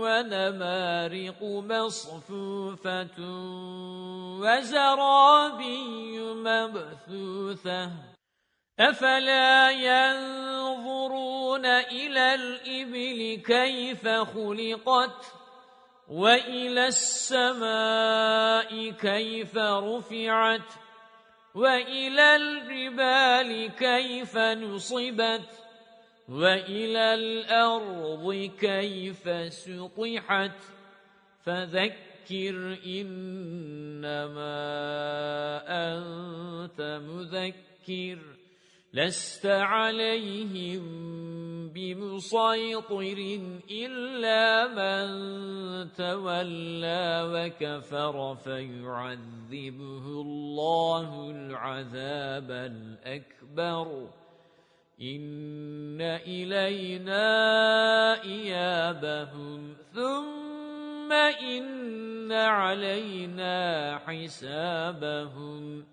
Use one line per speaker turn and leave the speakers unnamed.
ونمارق مصفوفة وزرابي مبثوثة. أفلا ينظرون إلى الإبل كيف خلقت وإلى السماء كيف رفعت وإلى الجبال كيف نصبت وَإِلَى الْأَرْضِ كَيْفَ سُطِحَتْ فَذَكِّرْ إِنَّمَا أَنْتَ مُذَكِّرٌ لَسْتَ عَلَيْهِمْ بِمُصَيْطِرٍ إِلَّا مَنْ تَوَلَّى وَكَفَرَ فَيُعَذِّبُهُ اللَّهُ الْعَذَابَ الْأَكْبَرَ إِنَّ إِلَيْنَا إِيَابَهُمْ ثُمَّ إِنَّ عَلَيْنَا حِسَابَهُمْ